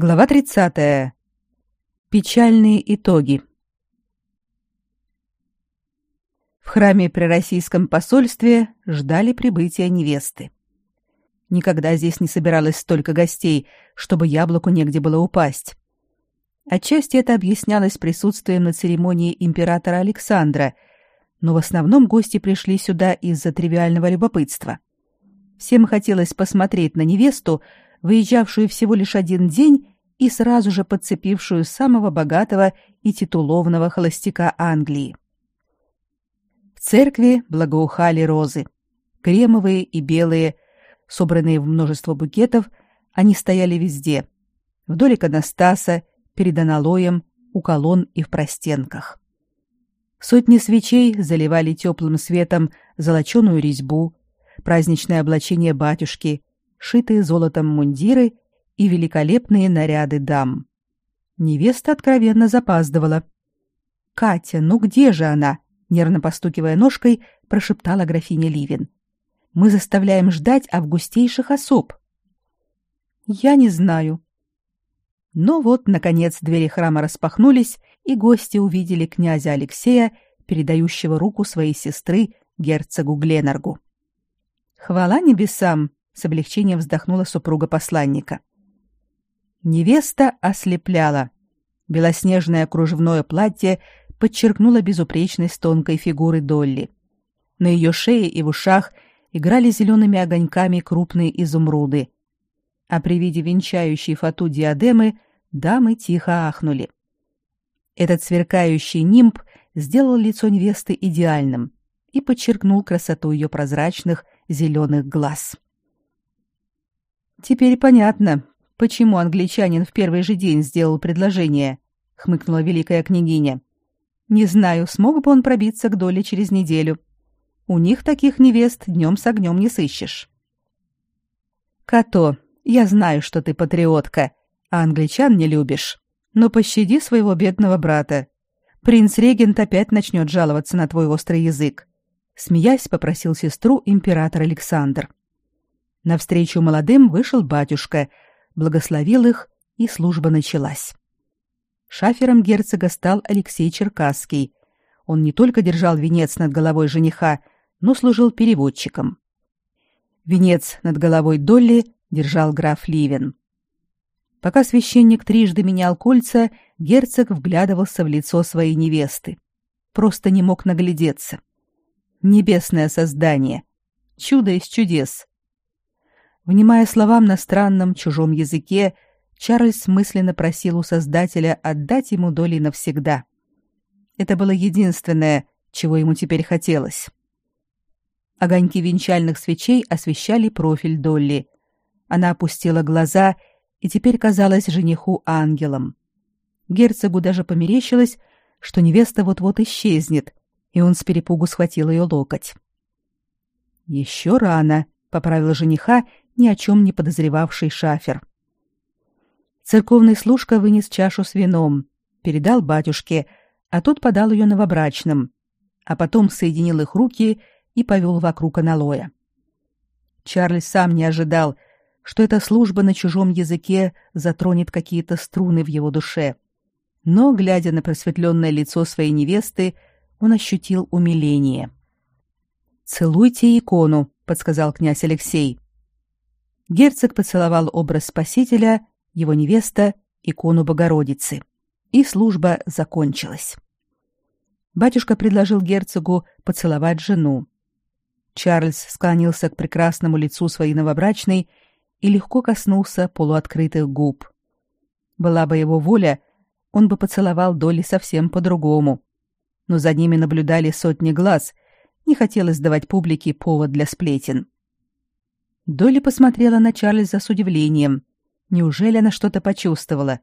Глава 30. Печальные итоги. В храме при российском посольстве ждали прибытия невесты. Никогда здесь не собиралось столько гостей, чтобы яблоку негде было упасть. Отчасти это объяснялось присутствием на церемонии императора Александра, но в основном гости пришли сюда из-за тривиального любопытства. Всем хотелось посмотреть на невесту, выезжавшую всего лишь один день и сразу же подцепившую самого богатого и титулованного холостяка Англии. В церкви благоухали розы. Кремовые и белые, собранные в множество букетов, они стояли везде. Вдоль иконостаса, перед аналоем, у колонн и в простенках. Сотни свечей заливали теплым светом золоченую резьбу, праздничное облачение батюшки, шитые золотом мундиры и великолепные наряды дам. Невеста откровенно запаздывала. «Катя, ну где же она?» — нервно постукивая ножкой, прошептала графиня Ливин. «Мы заставляем ждать августейших особ». «Я не знаю». Но вот, наконец, двери храма распахнулись, и гости увидели князя Алексея, передающего руку своей сестры герцогу Гленаргу. «Хвала небесам!» С облегчением вздохнула супруга посланника. Невеста ослепляла. Белоснежное кружевное платье подчеркнуло безупречность тонкой фигуры Долли. На ее шее и в ушах играли зелеными огоньками крупные изумруды. А при виде венчающей фату диадемы дамы тихо ахнули. Этот сверкающий нимб сделал лицо невесты идеальным и подчеркнул красоту ее прозрачных зеленых глаз. Теперь понятно, почему англичанин в первый же день сделал предложение, хмыкнула великая княгиня. Не знаю, смог бы он пробиться к доле через неделю. У них таких невест днем с огнем не сыщешь. Като, я знаю, что ты патриотка, а англичан не любишь. Но пощади своего бедного брата. Принц-регент опять начнет жаловаться на твой острый язык. Смеясь, попросил сестру император Александр. Навстречу молодым вышел батюшка, благословил их, и служба началась. Шафером герцога стал Алексей Черкасский. Он не только держал венец над головой жениха, но служил переводчиком. Венец над головой Долли держал граф Ливен. Пока священник трижды менял кольца, герцог вглядывался в лицо своей невесты. Просто не мог наглядеться. Небесное создание. Чудо из чудес. Внимая словам на странном чужом языке, Чарльз мысленно просил у Создателя отдать ему доли навсегда. Это было единственное, чего ему теперь хотелось. Огоньки венчальных свечей освещали профиль Долли. Она опустила глаза и теперь казалась жениху ангелом. Герцогу даже померещилось, что невеста вот-вот исчезнет, и он с перепугу схватил ее локоть. «Еще рано», — поправил жениха ни о чем не подозревавший шафер. Церковный служка вынес чашу с вином, передал батюшке, а тот подал ее новобрачным, а потом соединил их руки и повел вокруг аналоя. Чарльз сам не ожидал, что эта служба на чужом языке затронет какие-то струны в его душе. Но, глядя на просветленное лицо своей невесты, он ощутил умиление. «Целуйте икону», — подсказал князь Алексей. Герцог поцеловал образ Спасителя, его невеста, икону Богородицы, и служба закончилась. Батюшка предложил герцогу поцеловать жену. Чарльз склонился к прекрасному лицу своей новобрачной и легко коснулся полуоткрытых губ. Была бы его воля, он бы поцеловал Долли совсем по-другому. Но за ними наблюдали сотни глаз, не хотелось давать публике повод для сплетен. Долли посмотрела на Чарльза с удивлением. Неужели она что-то почувствовала?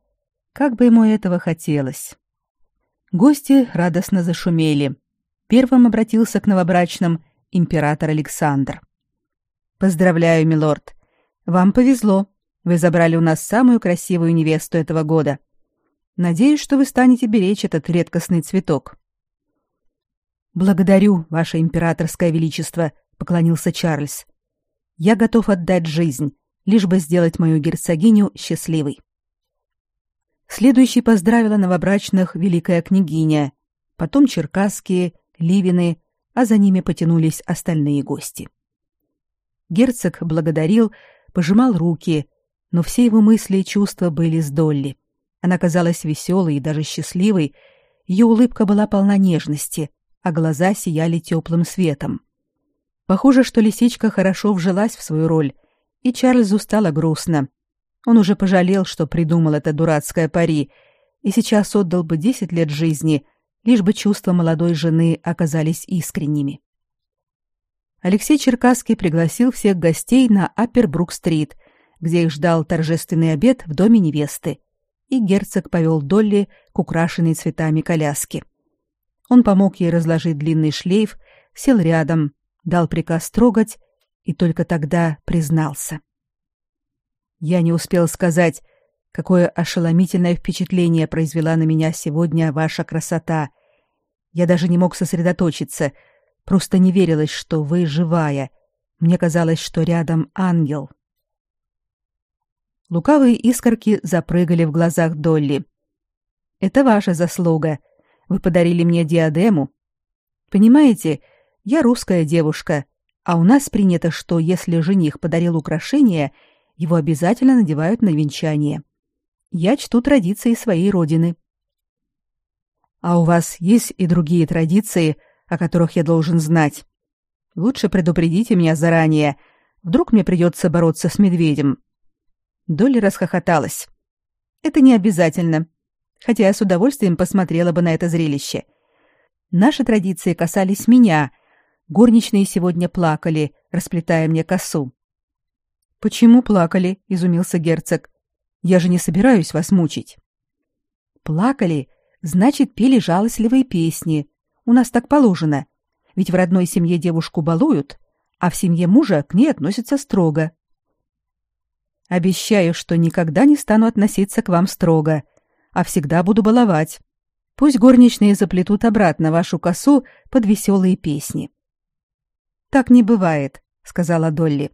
Как бы ему этого хотелось. Гости радостно зашумели. Первым обратился к новобрачным император Александр. Поздравляю, милорд. Вам повезло. Вы забрали у нас самую красивую невесту этого года. Надеюсь, что вы станете беречь этот редкостный цветок. Благодарю, ваше императорское величество, поклонился Чарльз. Я готов отдать жизнь, лишь бы сделать мою герцогиню счастливой. Следующей поздравила новобрачных великая княгиня, потом черкасские, ливины, а за ними потянулись остальные гости. Герцог благодарил, пожимал руки, но все его мысли и чувства были с Долли. Она казалась веселой и даже счастливой, ее улыбка была полна нежности, а глаза сияли теплым светом. Похоже, что лисичка хорошо вжилась в свою роль, и Чарльзу стало грустно. Он уже пожалел, что придумал это дурацкое пари, и сейчас отдал бы десять лет жизни, лишь бы чувства молодой жены оказались искренними. Алексей Черкасский пригласил всех гостей на Аппербрук-стрит, где их ждал торжественный обед в доме невесты, и герцог повел Долли к украшенной цветами коляске. Он помог ей разложить длинный шлейф, сел рядом, дал приказ трогать и только тогда признался. Я не успел сказать, какое ошеломительное впечатление произвела на меня сегодня ваша красота. Я даже не мог сосредоточиться, просто не верилось, что вы живая. Мне казалось, что рядом ангел. Лукавые искорки запрыгали в глазах Долли. Это ваша заслуга. Вы подарили мне диадему. Понимаете, я русская девушка, а у нас принято, что если жених подарил украшение, его обязательно надевают на венчание. Я чту традиции своей родины. А у вас есть и другие традиции, о которых я должен знать. Лучше предупредите меня заранее. Вдруг мне придется бороться с медведем. Долли расхохоталась. Это не обязательно, хотя я с удовольствием посмотрела бы на это зрелище. Наши традиции касались меня — Горничные сегодня плакали, расплетая мне косу. Почему плакали? изумился герцог. Я же не собираюсь вас мучить. Плакали, значит, пели жалостливые песни. У нас так положено. Ведь в родной семье девушку балуют, а в семье мужа к ней относятся строго. Обещаю, что никогда не стану относиться к вам строго, а всегда буду баловать. Пусть горничные заплетут обратно вашу косу под веселые песни. Так не бывает, сказала Долли.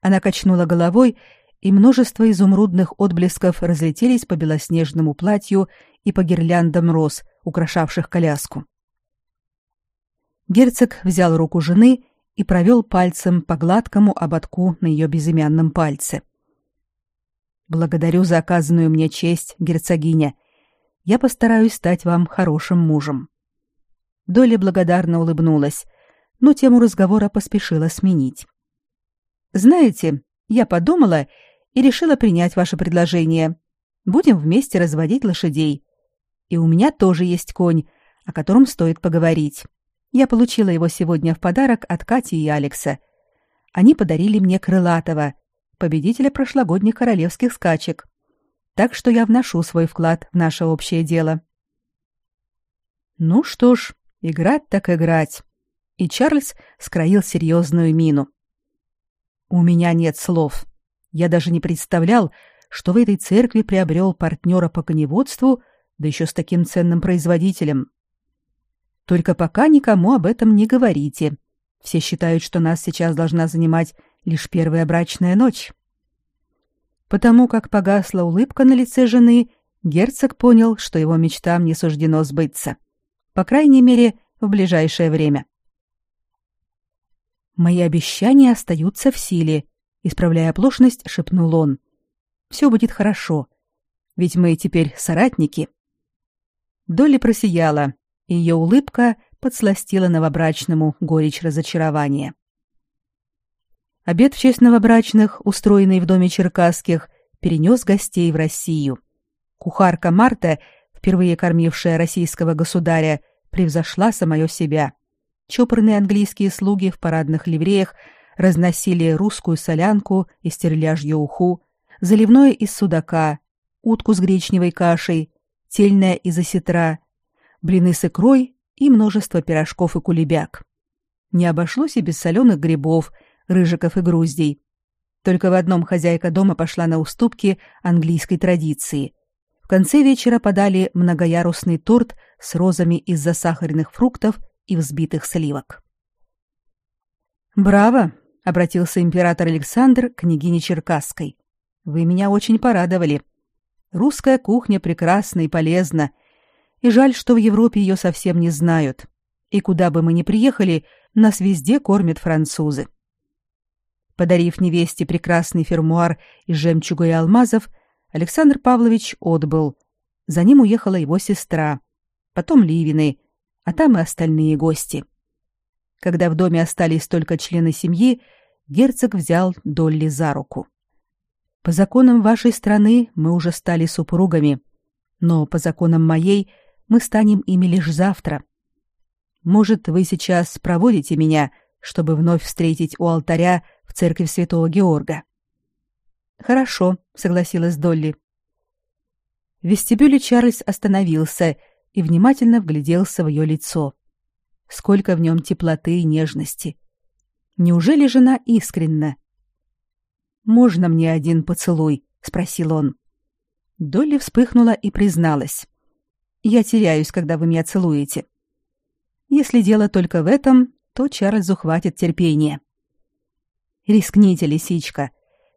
Она качнула головой, и множество изумрудных отблесков разлетелись по белоснежному платью и по гирляндам роз, украшавших коляску. Герцог взял руку жены и провел пальцем по гладкому ободку на ее безымянном пальце. Благодарю за оказанную мне честь, герцогиня. Я постараюсь стать вам хорошим мужем. Доля благодарно улыбнулась, но тему разговора поспешила сменить. Знаете, я подумала и решила принять ваше предложение. Будем вместе разводить лошадей. И у меня тоже есть конь, о котором стоит поговорить. Я получила его сегодня в подарок от Кати и Алекса. Они подарили мне крылатого, победителя прошлогодних королевских скачек. Так что я вношу свой вклад в наше общее дело. Ну что ж, играть так играть и Чарльз скроил серьезную мину. У меня нет слов. Я даже не представлял, что в этой церкви приобрел партнера по коневодству, да еще с таким ценным производителем. Только пока никому об этом не говорите. Все считают, что нас сейчас должна занимать лишь первая брачная ночь. Потому как погасла улыбка на лице жены, герцог понял, что его мечтам не суждено сбыться. По крайней мере, в ближайшее время. Мои обещания остаются в силе, исправляя оплошность, шепнул он. Все будет хорошо. Ведь мы теперь соратники. Долли просияла, и ее улыбка подсластила новобрачному горечь разочарования. Обед в честь новобрачных, устроенный в доме Черкасских, перенес гостей в Россию. Кухарка Марта, впервые кормившая российского государя, превзошла самое себя — Чопорные английские слуги в парадных ливреях разносили русскую солянку и стерляжью уху, заливное из судака, утку с гречневой кашей, тельное из осетра, блины с икрой и множество пирожков и кулебяк. Не обошлось и без соленых грибов, рыжиков и груздей. Только в одном хозяйка дома пошла на уступки английской традиции. В конце вечера подали многоярусный торт с розами из засахаренных фруктов и взбитых сливок. «Браво!» — обратился император Александр к княгине Черкасской. «Вы меня очень порадовали. Русская кухня прекрасна и полезна, и жаль, что в Европе ее совсем не знают. И куда бы мы ни приехали, нас везде кормят французы. Подарив невесте прекрасный фермуар из жемчуга и алмазов, Александр Павлович отбыл. За ним уехала его сестра, потом Ливины, а там и остальные гости. Когда в доме остались только члены семьи, герцог взял Долли за руку. По законам вашей страны мы уже стали супругами, но по законам моей мы станем ими лишь завтра. Может, вы сейчас проводите меня, чтобы вновь встретить у алтаря в церкви Святого Георга? Хорошо, согласилась Долли. В вестибюле Чарльз остановился и внимательно вгляделся в ее лицо. Сколько в нем теплоты и нежности. Неужели жена искренна? Можно мне один поцелуй, спросил он. Долли вспыхнула и призналась: Я теряюсь, когда вы меня целуете. Если дело только в этом, то Чарльзу хватит терпения. Рискните, лисичка,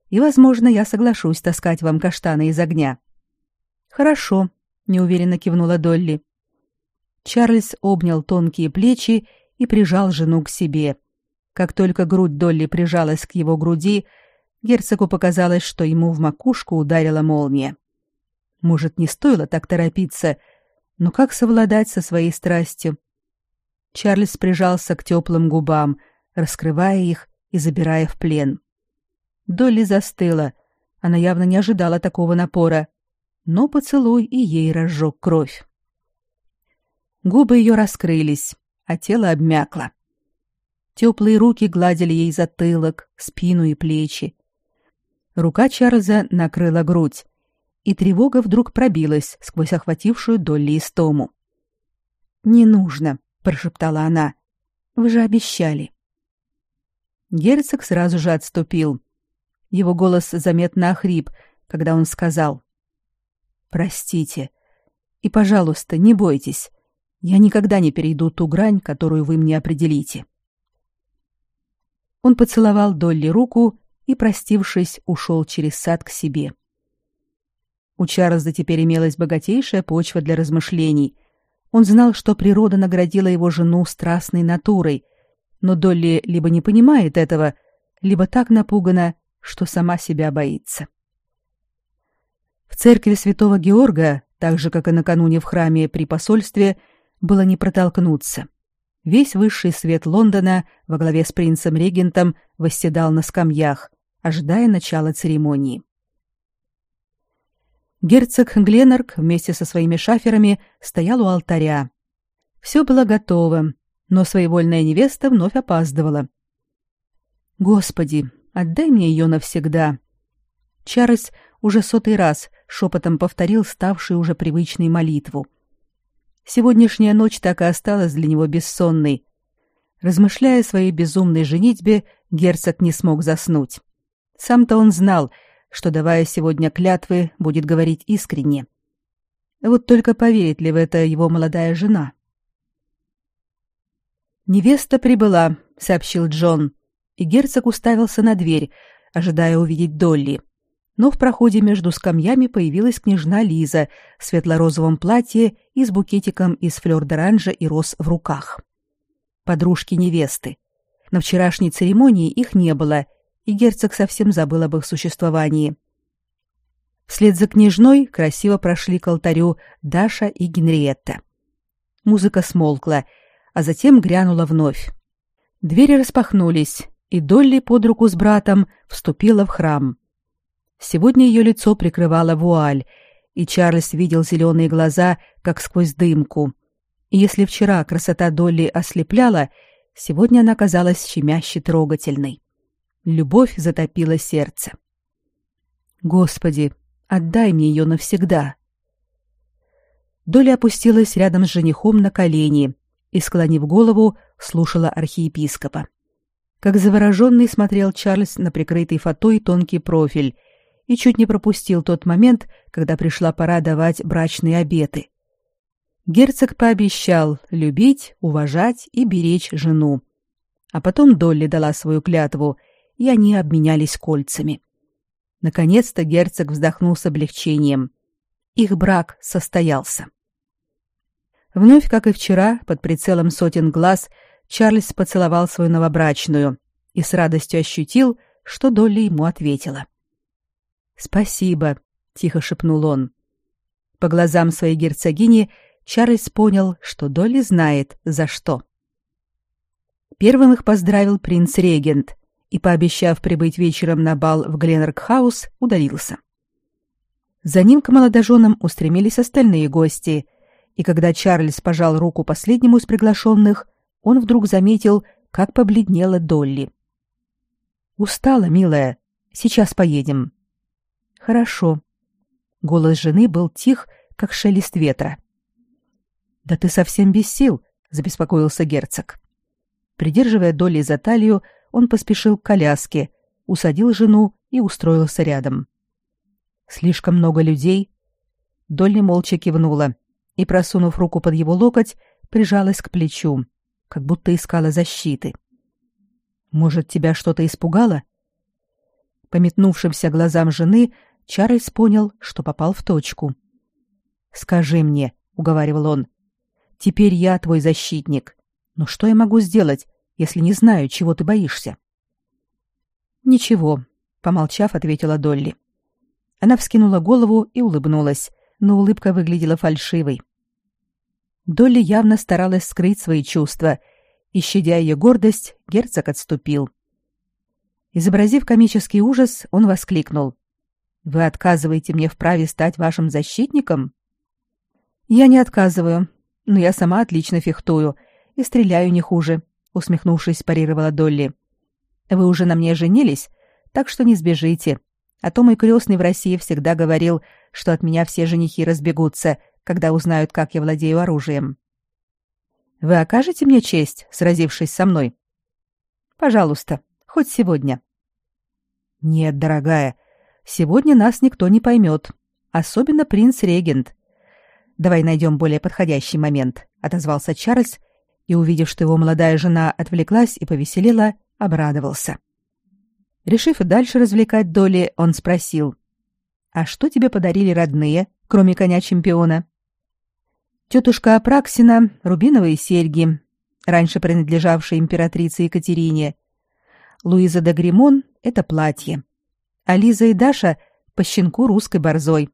и, возможно, я соглашусь таскать вам каштаны из огня. Хорошо, неуверенно кивнула Долли. Чарльз обнял тонкие плечи и прижал жену к себе. Как только грудь Долли прижалась к его груди, Герцогу показалось, что ему в макушку ударила молния. Может, не стоило так торопиться, но как совладать со своей страстью? Чарльз прижался к теплым губам, раскрывая их и забирая в плен. Долли застыла. Она явно не ожидала такого напора, но поцелуй и ей разжег кровь. Губы ее раскрылись, а тело обмякло. Теплые руки гладили ей затылок, спину и плечи. Рука Чарльза накрыла грудь, и тревога вдруг пробилась сквозь охватившую Долли истому. «Не нужно», — прошептала она. «Вы же обещали». Герцог сразу же отступил. Его голос заметно охрип, когда он сказал. «Простите. И, пожалуйста, не бойтесь. Я никогда не перейду ту грань, которую вы мне определите». Он поцеловал Долли руку и, простившись, ушел через сад к себе. У Чарльза теперь имелась богатейшая почва для размышлений. Он знал, что природа наградила его жену страстной натурой, но Долли либо не понимает этого, либо так напугана, что сама себя боится. В церкви Святого Георга, так же как и накануне в храме при посольстве, было не протолкнуться. Весь высший свет Лондона во главе с принцем-регентом восседал на скамьях, ожидая начала церемонии. Герцог Гленнерк вместе со своими шаферами стоял у алтаря. Все было готово, но своевольная невеста вновь опаздывала. «Господи, отдай мне ее навсегда!» Чарльз уже сотый раз шепотом повторил ставшую уже привычной молитву. Сегодняшняя ночь так и осталась для него бессонной. Размышляя о своей безумной женитьбе, герцог не смог заснуть. Сам-то он знал, что, давая сегодня клятвы, будет говорить искренне. Вот только поверит ли в это его молодая жена? «Невеста прибыла», — сообщил Джон, и герцог уставился на дверь, ожидая увидеть Долли. Но в проходе между скамьями появилась княжна Лиза в светло-розовом платье и с букетиком из флёр-д'оранжа и роз в руках. Подружки невесты. На вчерашней церемонии их не было — и герцог совсем забыл об их существовании. Вслед за княжной красиво прошли к алтарю Даша и Генриетта. Музыка смолкла, а затем грянула вновь. Двери распахнулись, и Долли под руку с братом вступила в храм. Сегодня ее лицо прикрывала вуаль, и Чарльз видел зеленые глаза, как сквозь дымку. И если вчера красота Долли ослепляла, сегодня она казалась щемяще трогательной. Любовь затопила сердце. Господи, отдай мне ее навсегда. Доля опустилась рядом с женихом на колени и, склонив голову, слушала архиепископа. Как завороженный смотрел Чарльз на прикрытый фатой тонкий профиль и чуть не пропустил тот момент, когда пришла пора давать брачные обеты. Герцог пообещал любить, уважать и беречь жену. А потом Долли дала свою клятву — и они обменялись кольцами. Наконец-то герцог вздохнул с облегчением. Их брак состоялся. Вновь, как и вчера, под прицелом сотен глаз, Чарльз поцеловал свою новобрачную и с радостью ощутил, что Долли ему ответила. «Спасибо», — тихо шепнул он. По глазам своей герцогини Чарльз понял, что Долли знает, за что. Первым их поздравил принц-регент и, пообещав прибыть вечером на бал в Гленнерк-хаус, удалился. За ним к молодоженам устремились остальные гости — и когда Чарльз пожал руку последнему из приглашенных, он вдруг заметил, как побледнела Долли. «Устала, милая. Сейчас поедем». «Хорошо». Голос жены был тих, как шелест ветра. «Да ты совсем без сил», — забеспокоился герцог. Придерживая Долли за талию, он поспешил к коляске, усадил жену и устроился рядом. «Слишком много людей?» Долли молча кивнула и, просунув руку под его локоть, прижалась к плечу, как будто искала защиты. «Может, тебя что-то испугало?» По метнувшимся глазам жены Чарльз понял, что попал в точку. «Скажи мне», — уговаривал он, — «теперь я твой защитник. Но что я могу сделать, если не знаю, чего ты боишься?» «Ничего», — помолчав, ответила Долли. Она вскинула голову и улыбнулась, но улыбка выглядела фальшивой. Долли явно старалась скрыть свои чувства, и, щадя ее гордость, герцог отступил. Изобразив комический ужас, он воскликнул. «Вы отказываете мне в праве стать вашим защитником?» «Я не отказываю, но я сама отлично фехтую и стреляю не хуже», — усмехнувшись, парировала Долли. «Вы уже на мне женились, так что не сбежите. А то мой крестный в России всегда говорил, что от меня все женихи разбегутся, когда узнают, как я владею оружием. Вы окажете мне честь, сразившись со мной? Пожалуйста, хоть сегодня. Нет, дорогая, сегодня нас никто не поймет, особенно принц-регент. Давай найдем более подходящий момент, отозвался Чарльз и, увидев, что его молодая жена отвлеклась и повеселела, обрадовался. Решив и дальше развлекать Доли, он спросил: "А что тебе подарили родные, кроме коня-чемпиона?" Тетушка Апраксина — рубиновые серьги, раньше принадлежавшие императрице Екатерине. Луиза де Гримон — это платье. А Лиза и Даша — по щенку русской борзой.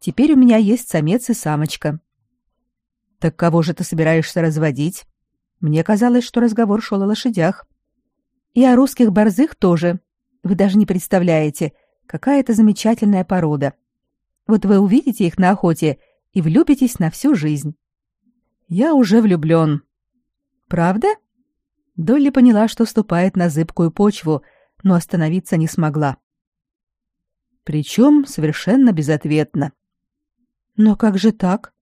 Теперь у меня есть самец и самочка. Так кого же ты собираешься разводить? Мне казалось, что разговор шел о лошадях. И о русских борзых тоже. Вы даже не представляете, какая это замечательная порода. Вот вы увидите их на охоте — и влюбитесь на всю жизнь. Я уже влюблен. Правда? Долли поняла, что ступает на зыбкую почву, но остановиться не смогла. Причем совершенно безответно. Но как же так?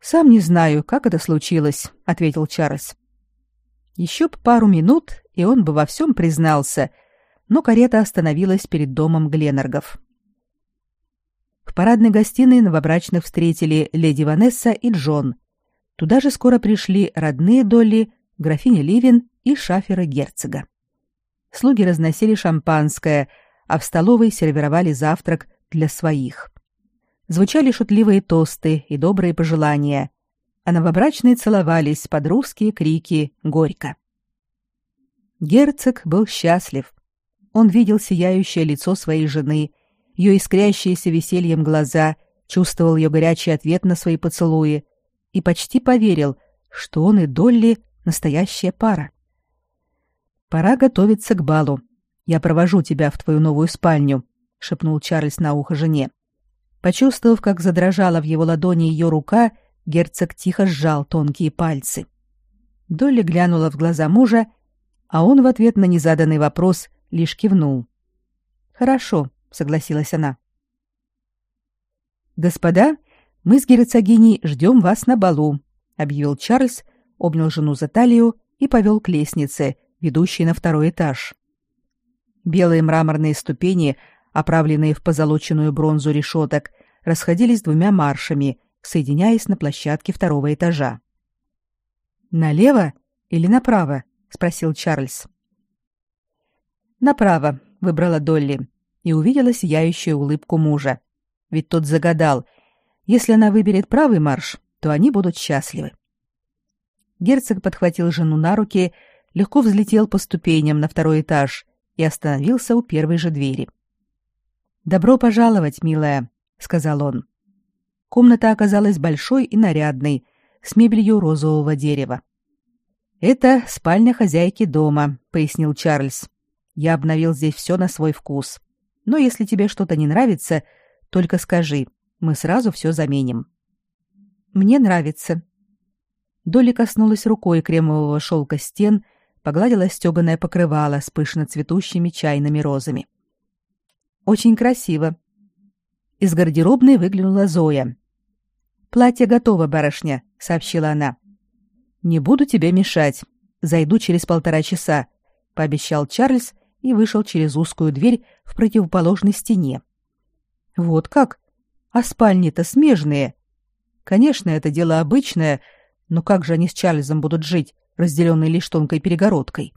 Сам не знаю, как это случилось, ответил Чарльз. Еще пару минут, и он бы во всем признался, но карета остановилась перед домом Гленнергов. В парадной гостиной новобрачных встретили леди Ванесса и Джон. Туда же скоро пришли родные Долли, графиня Ливин и шафера герцога. Слуги разносили шампанское, а в столовой сервировали завтрак для своих. Звучали шутливые тосты и добрые пожелания, а новобрачные целовались под русские крики «Горько!». Герцог был счастлив. Он видел сияющее лицо своей жены – ее искрящиеся весельем глаза, чувствовал ее горячий ответ на свои поцелуи и почти поверил, что он и Долли — настоящая пара. «Пора готовиться к балу. Я провожу тебя в твою новую спальню», — шепнул Чарльз на ухо жене. Почувствовав, как задрожала в его ладони ее рука, герцог тихо сжал тонкие пальцы. Долли глянула в глаза мужа, а он в ответ на незаданный вопрос лишь кивнул. «Хорошо», согласилась она. Господа, мы с герцогиней ждем вас на балу, объявил Чарльз, обнял жену за талию и повел к лестнице, ведущей на второй этаж. Белые мраморные ступени, оправленные в позолоченную бронзу решеток, расходились двумя маршами, соединяясь на площадке второго этажа. Налево или направо? спросил Чарльз. Направо, выбрала Долли и увидела сияющую улыбку мужа. Ведь тот загадал, Если она выберет правый марш, то они будут счастливы. Герцог подхватил жену на руки, легко взлетел по ступеням на второй этаж и остановился у первой же двери. «Добро пожаловать, милая», — сказал он. Комната оказалась большой и нарядной, с мебелью розового дерева. «Это спальня хозяйки дома», — пояснил Чарльз. «Я обновил здесь все на свой вкус. Но если тебе что-то не нравится, только скажи, мы сразу все заменим». «Мне нравится». Долли коснулась рукой кремового шелка стен, погладила стеганое покрывало с пышно цветущими чайными розами. «Очень красиво». Из гардеробной выглянула Зоя. «Платье готово, барышня», — сообщила она. «Не буду тебе мешать. Зайду через полтора часа», — пообещал Чарльз и вышел через узкую дверь в противоположной стене. «Вот как? А спальни-то смежные. Конечно, это дело обычное, но как же они с Чарльзом будут жить, разделенные лишь тонкой перегородкой?»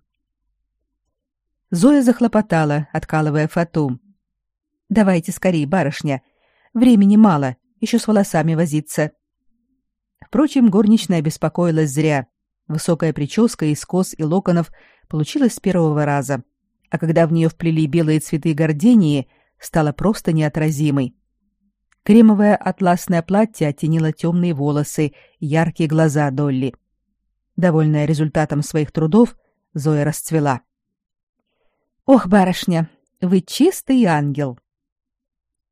Зоя захлопотала, откалывая фату. «Давайте скорее, барышня. Времени мало, еще с волосами возиться. Впрочем, горничная беспокоилась зря. Высокая прическа из кос и локонов получилась с первого раза, а когда в нее вплели белые цветы гордении, стала просто неотразимой. Кремовое атласное платье оттенило темные волосы яркие глаза Долли. Довольная результатом своих трудов, Зоя расцвела. «Ох, барышня, вы чистый ангел!»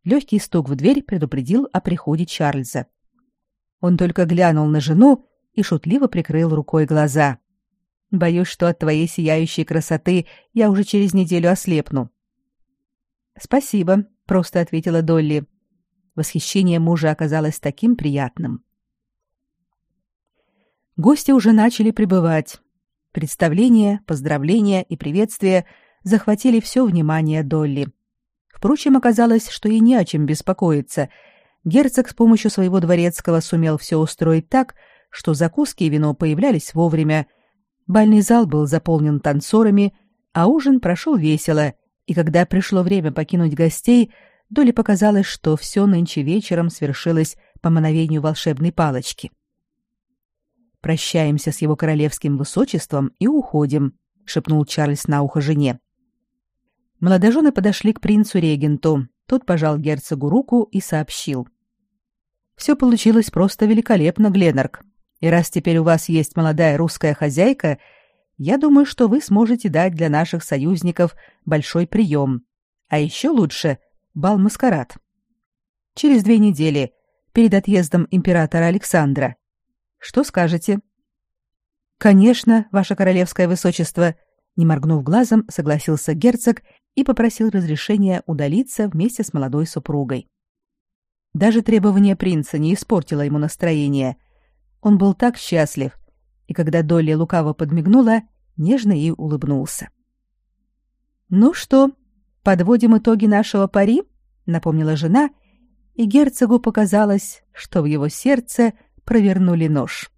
Легкий стук в дверь предупредил о приходе Чарльза. Он только глянул на жену и шутливо прикрыл рукой глаза. Боюсь, что от твоей сияющей красоты я уже через неделю ослепну. Спасибо, просто ответила Долли. Восхищение мужа оказалось таким приятным. Гости уже начали прибывать. Представления, поздравления и приветствия захватили все внимание Долли. Впрочем, оказалось, что и не о чем беспокоиться. Герцог с помощью своего дворецкого сумел все устроить так, что закуски и вино появлялись вовремя. Бальный зал был заполнен танцорами, а ужин прошел весело, и когда пришло время покинуть гостей, Доле показалось, что все нынче вечером свершилось по мановению волшебной палочки. «Прощаемся с его королевским высочеством и уходим», — шепнул Чарльз на ухо жене. Молодожены подошли к принцу-регенту. Тот пожал герцогу руку и сообщил. «Все получилось просто великолепно, Гленнерк. И раз теперь у вас есть молодая русская хозяйка, я думаю, что вы сможете дать для наших союзников большой прием. А еще лучше — бал-маскарад. Через две недели, перед отъездом императора Александра. Что скажете?» «Конечно, ваше королевское высочество», — не моргнув глазом, согласился герцог и попросил разрешения удалиться вместе с молодой супругой. Даже требование принца не испортило ему настроение. Он был так счастлив, и когда Долли лукаво подмигнула, нежно ей улыбнулся. «Ну что, подводим итоги нашего пари?» — напомнила жена, и герцогу показалось, что в его сердце провернули нож.